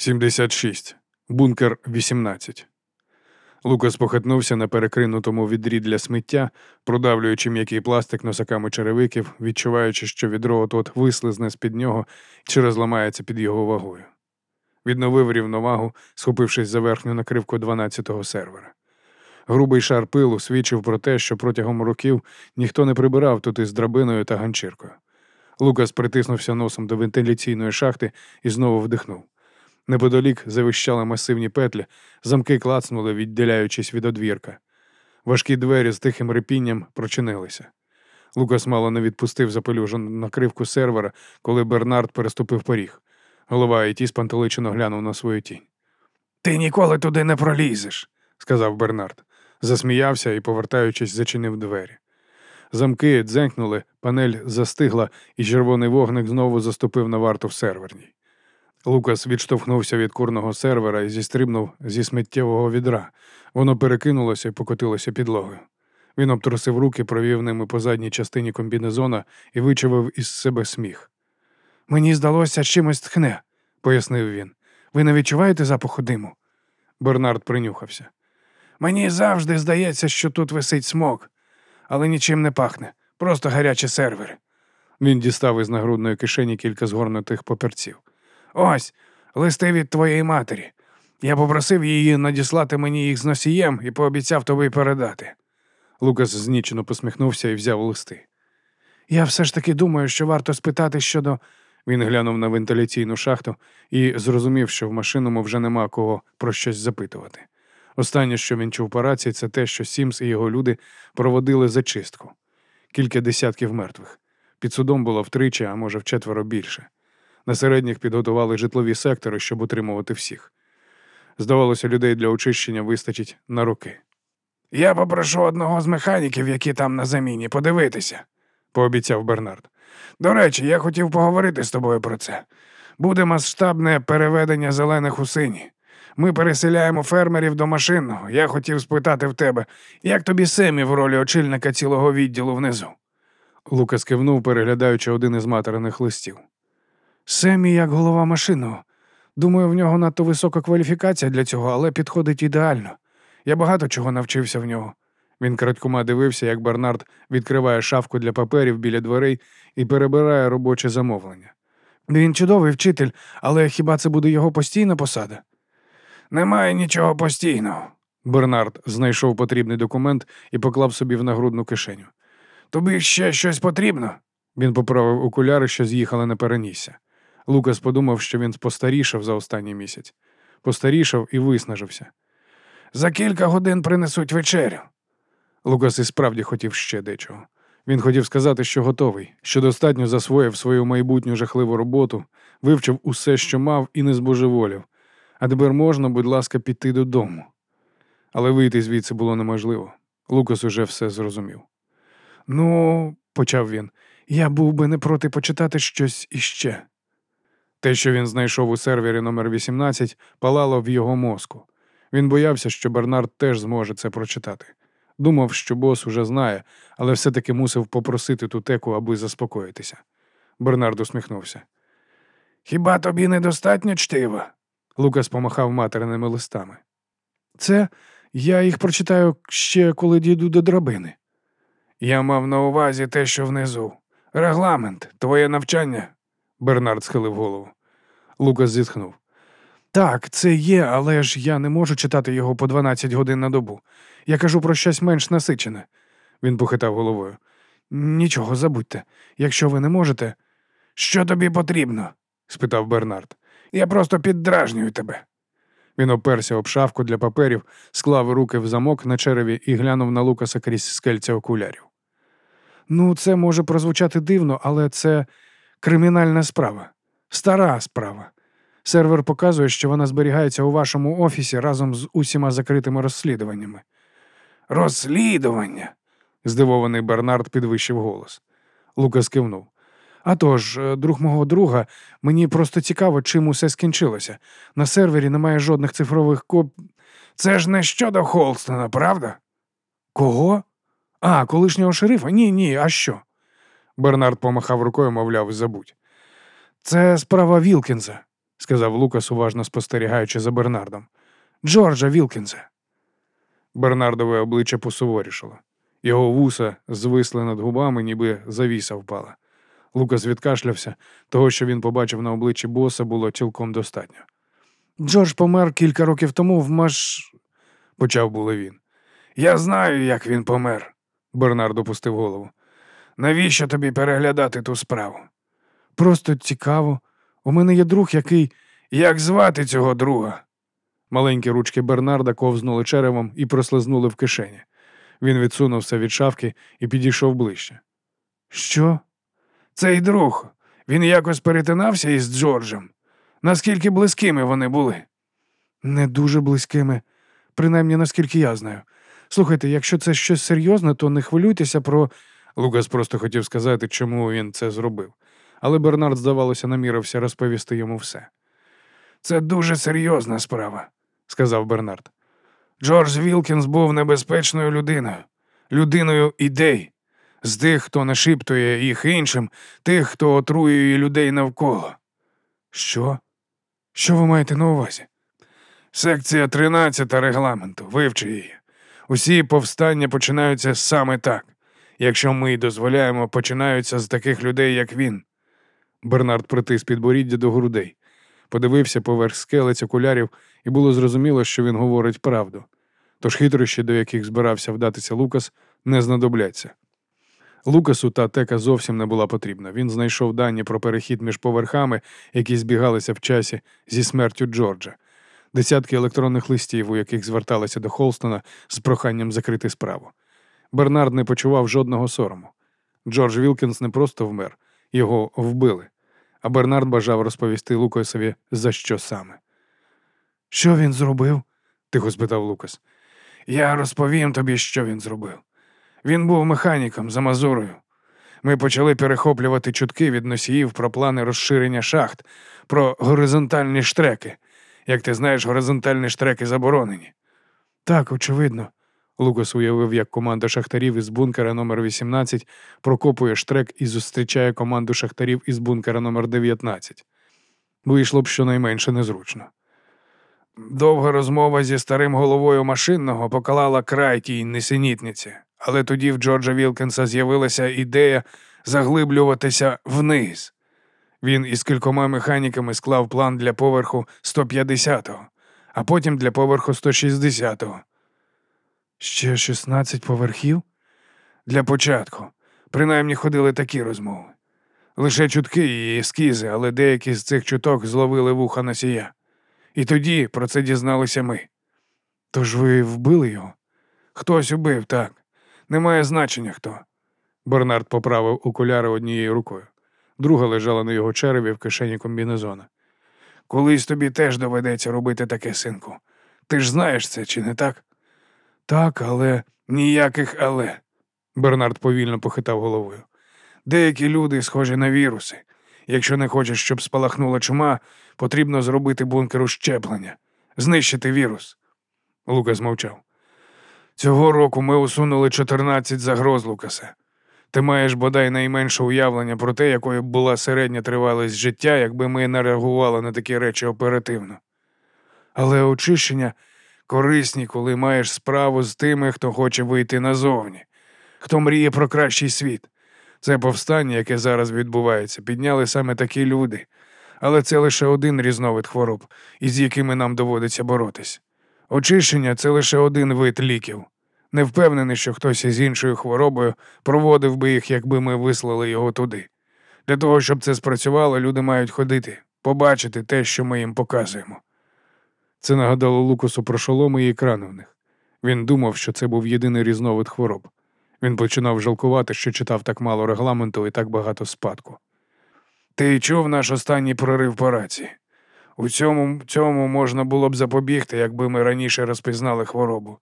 76. Бункер 18. Лукас похитнувся на перекринутому відрі для сміття, продавлюючи м'який пластик носаками черевиків, відчуваючи, що відро от вислизне з-під нього чи розламається під його вагою. Відновив рівновагу, схопившись за верхню накривку 12-го сервера. Грубий шар пилу свідчив про те, що протягом років ніхто не прибирав тут із драбиною та ганчіркою. Лукас притиснувся носом до вентиляційної шахти і знову вдихнув. Неподалік завищали масивні петлі, замки клацнули, відділяючись від одвірка. Важкі двері з тихим репінням прочинилися. Лукас мало не відпустив запелюжену накривку сервера, коли Бернард переступив поріг. Голова і ті спантеличено глянув на свою тінь. Ти ніколи туди не пролізеш, сказав Бернард. Засміявся і, повертаючись, зачинив двері. Замки дзенькнули, панель застигла, і червоний вогник знову заступив на варту в серверній. Лукас відштовхнувся від курного сервера і зістрибнув зі сміттєвого відра. Воно перекинулося і покотилося підлогою. Він обтрусив руки, провів ними по задній частині комбінезона і вичавив із себе сміх. Мені здалося, чимось тхне, пояснив він. Ви не відчуваєте запаху диму? Бернард принюхався. Мені завжди здається, що тут висить смок, але нічим не пахне, просто гарячі сервери. Він дістав із нагрудної кишені кілька згорнутих папірців. Ось листи від твоєї матері. Я попросив її надіслати мені їх з носієм і пообіцяв тобі передати. Лукас знічено посміхнувся і взяв листи. Я все ж таки думаю, що варто спитати щодо. Він глянув на вентиляційну шахту і зрозумів, що в машиному вже нема кого про щось запитувати. Останнє, що він чув по рації, це те, що Сімс і його люди проводили зачистку. Кілька десятків мертвих. Під судом було втричі, а може вчетверо більше. На середніх підготували житлові сектори, щоб утримувати всіх. Здавалося, людей для очищення вистачить на роки. Я попрошу одного з механіків, які там на заміні, подивитися, пообіцяв Бернард. До речі, я хотів поговорити з тобою про це. Буде масштабне переведення зелених у сині. Ми переселяємо фермерів до машинного. Я хотів спитати в тебе, як тобі Семі в ролі очільника цілого відділу внизу. Лукас кивнув, переглядаючи один із материних листів. Семі як голова машинного. Думаю, в нього надто висока кваліфікація для цього, але підходить ідеально. Я багато чого навчився в нього. Він крадькома дивився, як Бернард відкриває шафку для паперів біля дверей і перебирає робоче замовлення. Він чудовий вчитель, але хіба це буде його постійна посада? Немає нічого постійного. Бернард знайшов потрібний документ і поклав собі в нагрудну кишеню. Тобі ще щось потрібно? Він поправив окуляри, що з'їхали на перенісся. Лукас подумав, що він постарішав за останній місяць, постарішав і виснажився. За кілька годин принесуть вечерю. Лукас і справді хотів ще дечого. Він хотів сказати, що готовий, що достатньо засвоїв свою майбутню жахливу роботу, вивчив усе, що мав, і не збожеволів. А тепер можна, будь ласка, піти додому. Але вийти звідси було неможливо. Лукас уже все зрозумів. Ну, почав він, я був би не проти почитати щось іще. Те, що він знайшов у сервері номер 18 палало в його мозку. Він боявся, що Бернард теж зможе це прочитати. Думав, що бос уже знає, але все-таки мусив попросити тутеку, аби заспокоїтися. Бернард усміхнувся. Хіба тобі недостатньо чтива? Лукас помахав материними листами. Це я їх прочитаю ще коли дійду до драбини. Я мав на увазі те, що внизу. Регламент, твоє навчання. Бернард схилив голову. Лукас зітхнув. Так, це є, але ж я не можу читати його по 12 годин на добу. Я кажу про щось менш насичене. Він похитав головою. Нічого, забудьте. Якщо ви не можете. Що тобі потрібно? спитав Бернард. Я просто піддражнюю тебе. Він оперся об шавку для паперів, склав руки в замок на череві і глянув на Лукаса крізь скельця окулярів. Ну, це може прозвучати дивно, але це кримінальна справа, стара справа. Сервер показує, що вона зберігається у вашому офісі разом з усіма закритими розслідуваннями. Розслідування. здивований Бернард підвищив голос. Лукас кивнув. «А тож, е, друг мого друга, мені просто цікаво, чим усе скінчилося. На сервері немає жодних цифрових коп. Це ж не щодо Холстона, правда? Кого? А, колишнього шерифа? Ні, ні, а що? Бернард помахав рукою, мовляв, забудь. Це справа Вілкінза сказав Лукас, уважно спостерігаючи за Бернардом. Джорджа Вілкінса. Бернардове обличчя посуворішало. Його вуса звисли над губами, ніби завіса впала. Лукас відкашлявся, того, що він побачив на обличчі боса, було цілком достатньо. Джордж помер кілька років тому в маш. Почав було він. Я знаю, як він помер. Бернард опустив голову. Навіщо тобі переглядати ту справу? Просто цікаво. У мене є друг, який. Як звати цього друга? Маленькі ручки Бернарда ковзнули черевом і прослизнули в кишені. Він відсунувся від шавки і підійшов ближче. Що? Цей друг. Він якось перетинався із Джорджем. Наскільки близькими вони були? Не дуже близькими, принаймні наскільки я знаю. Слухайте, якщо це щось серйозне, то не хвилюйтеся про. Лукас просто хотів сказати, чому він це зробив, але Бернард, здавалося, намірився розповісти йому все. Це дуже серйозна справа, сказав Бернард. Джордж Вілкінс був небезпечною людиною, людиною ідей, з тих, хто нашіптує їх іншим, тих, хто отруює людей навколо. Що? Що ви маєте на увазі? Секція 13 регламенту, вивчи її. Усі повстання починаються саме так. Якщо ми й дозволяємо, починаються з таких людей, як він. Бернард притис підборіддя до грудей, подивився поверх скелець окулярів, і було зрозуміло, що він говорить правду. Тож хитрощі, до яких збирався вдатися Лукас, не знадобляться. Лукасу та тека зовсім не була потрібна. Він знайшов дані про перехід між поверхами, які збігалися в часі зі смертю Джорджа, десятки електронних листів, у яких зверталися до Холстона з проханням закрити справу. Бернард не почував жодного сорому. Джордж Вілкінс не просто вмер, його вбили. А Бернард бажав розповісти Лукасові, за що саме. Що він зробив? тихо спитав Лукас. Я розповім тобі, що він зробив. Він був механіком за Мазурою. Ми почали перехоплювати чутки від носіїв про плани розширення шахт, про горизонтальні штреки. Як ти знаєш, горизонтальні штреки заборонені. Так, очевидно. Лукас уявив, як команда шахтарів із бункера номер 18 прокопує штрек і зустрічає команду шахтарів із бункера номер 19 Вийшло б щонайменше незручно. Довга розмова зі старим головою машинного поклала край тій несенітниці, але тоді в Джорджа Вілкінса з'явилася ідея заглиблюватися вниз. Він із кількома механіками склав план для поверху 150-го, а потім для поверху 160-го. Ще 16 поверхів? Для початку. Принаймні ходили такі розмови. Лише чутки і ескізи, але деякі з цих чуток зловили вуха носія. І тоді про це дізналися ми. Тож ви вбили його? Хтось убив, так. Немає значення хто. Бернард поправив окуляри однією рукою. Друга лежала на його череві в кишені комбінезона. Колись тобі теж доведеться робити таке, синку. Ти ж знаєш це, чи не так? Так, але ніяких але. Бернард повільно похитав головою. Деякі люди схожі на віруси. Якщо не хочеш, щоб спалахнула чума, потрібно зробити бункеру щеплення, знищити вірус. Лукас мовчав. Цього року ми усунули 14 загроз, Лукасе. Ти маєш бодай найменше уявлення про те, якою б була середня тривалість життя, якби ми не реагували на такі речі оперативно. Але очищення корисні, коли маєш справу з тими, хто хоче вийти назовні, хто мріє про кращий світ. Це повстання, яке зараз відбувається, підняли саме такі люди, але це лише один різновид хвороб, із якими нам доводиться боротись. Очищення це лише один вид ліків. Не впевнений, що хтось із іншою хворобою проводив би їх, якби ми вислали його туди. Для того, щоб це спрацювало, люди мають ходити, побачити те, що ми їм показуємо. Це нагадало Лукасу про шоломи і екрани в них. Він думав, що це був єдиний різновид хвороб. Він починав жалкувати, що читав так мало регламенту і так багато спадку. Ти чув наш останній прорив по рації? У цьому цьому можна було б запобігти, якби ми раніше розпізнали хворобу.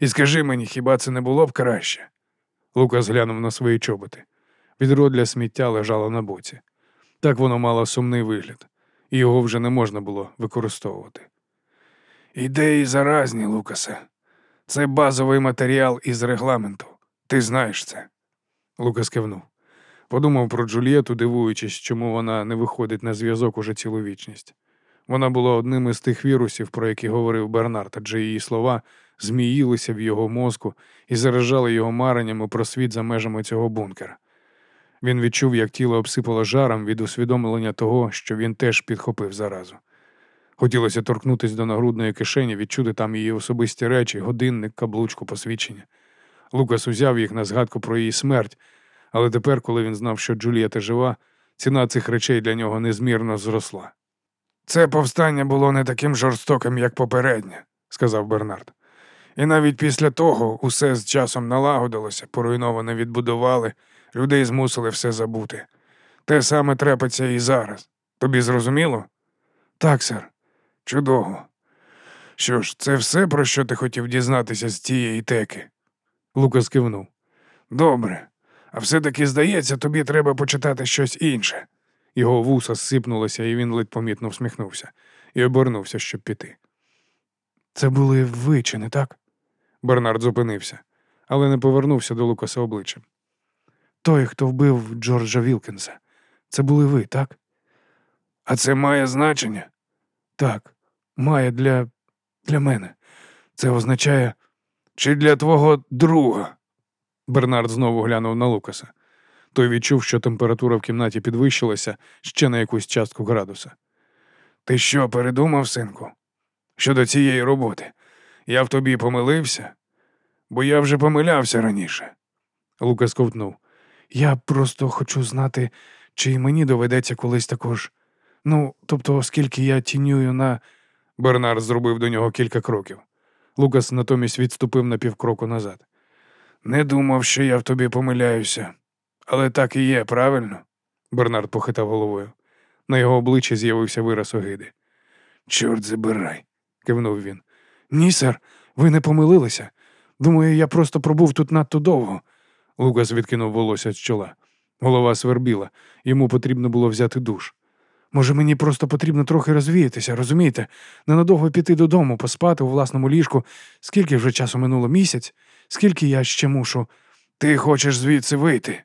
І скажи мені, хіба це не було б краще? Лукас глянув на свої чоботи. Відро для сміття лежало на боці. Так воно мало сумний вигляд, і його вже не можна було використовувати. Ідеї заразні, Лукасе. Це базовий матеріал із регламенту. Ти знаєш це. Лукас кивнув. Подумав про Джульєту, дивуючись, чому вона не виходить на зв'язок уже цілу вічність. Вона була одним із тих вірусів, про які говорив Бернард, адже її слова зміїлися в його мозку і заражали його мареннями про світ за межами цього бункера. Він відчув, як тіло обсипало жаром від усвідомлення того, що він теж підхопив заразу. Хотілося торкнутися до нагрудної кишені, відчути там її особисті речі, годинник, каблучку, посвідчення. Лукас узяв їх на згадку про її смерть, але тепер, коли він знав, що Джулієта жива, ціна цих речей для нього незмірно зросла. Це повстання було не таким жорстоким, як попереднє, сказав Бернард. І навіть після того усе з часом налагодилося, поруйноване відбудували, людей змусили все забути. Те саме трапиться і зараз. Тобі зрозуміло? Так, сер. Чудово. Що ж, це все, про що ти хотів дізнатися з тієї теки? Лукас кивнув. Добре. А все-таки, здається, тобі треба почитати щось інше. Його вуса зсипнулося, і він ледь помітно всміхнувся і обернувся, щоб піти. Це були ви, чи не так? Бернард зупинився, але не повернувся до Лукаса обличчям. Той, хто вбив Джорджа Вілкінса. Це були ви, так? А це має значення? Так, має для, для мене. Це означає, чи для твого друга. Бернард знову глянув на Лукаса. Той відчув, що температура в кімнаті підвищилася ще на якусь частку градуса. Ти що передумав, синку? Щодо цієї роботи? Я в тобі помилився, бо я вже помилявся раніше. Лукас ковтнув. Я просто хочу знати, чи й мені доведеться колись також. Ну, тобто, оскільки я тінюю на. Бернард зробив до нього кілька кроків. Лукас натомість відступив на півкроку назад. Не думав, що я в тобі помиляюся. Але так і є, правильно? Бернард похитав головою. На його обличчі з'явився вираз огиди. Чорт забирай, кивнув він. Ні, сер, ви не помилилися. Думаю, я просто пробув тут надто довго. Лукас відкинув волосся з чола. Голова свербіла, йому потрібно було взяти душ. Може, мені просто потрібно трохи розвіятися, розумієте? Ненадовго піти додому, поспати у власному ліжку. Скільки вже часу минуло місяць? Скільки я ще мушу? Ти хочеш звідси вийти?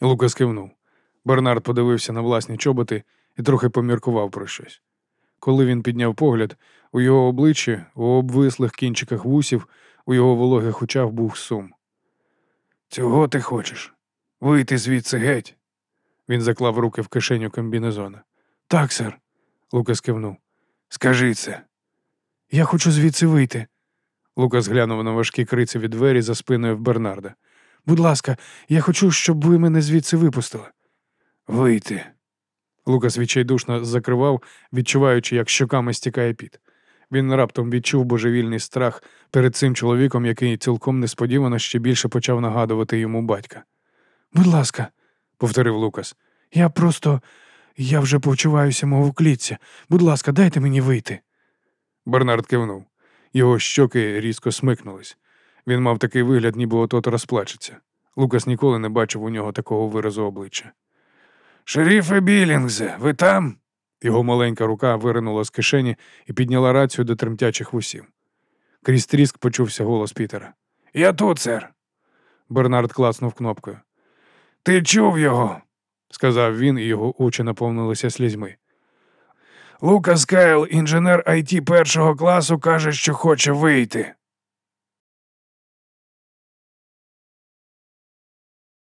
Лукас кивнув. Бернард подивився на власні чоботи і трохи поміркував про щось. Коли він підняв погляд, у його обличчі, у обвислих кінчиках вусів, у його вологих очах був сум. Цього ти хочеш? Вийти звідси геть? Він заклав руки в кишеню комбінезона. Так, сер. Лукас кивнув. Скажи це. Я хочу звідси вийти. Лукас глянув на важкі крицеві двері за спиною в Бернарда. Будь ласка, я хочу, щоб ви мене звідси випустили. Вийти. Лукас відчайдушно закривав, відчуваючи, як щоками стікає піт. Він раптом відчув божевільний страх перед цим чоловіком, який цілком несподівано ще більше почав нагадувати йому батька. Будь ласка, повторив Лукас. Я просто. Я вже почуваюся мов у клітці. Будь ласка, дайте мені вийти. Бернард кивнув. Його щоки різко смикнулись. Він мав такий вигляд, ніби отот розплачеться. Лукас ніколи не бачив у нього такого виразу обличчя. Шеріфе Білінгзе, ви там? Його маленька рука виринула з кишені і підняла рацію до тремтячих вусів. Крізь тріск почувся голос Пітера. Я тут, сер. Бернард клацнув кнопкою. Ти чув його, сказав він, і його очі наповнилися слізьми. Лукас Кайл, інженер IT першого класу, каже, що хоче вийти.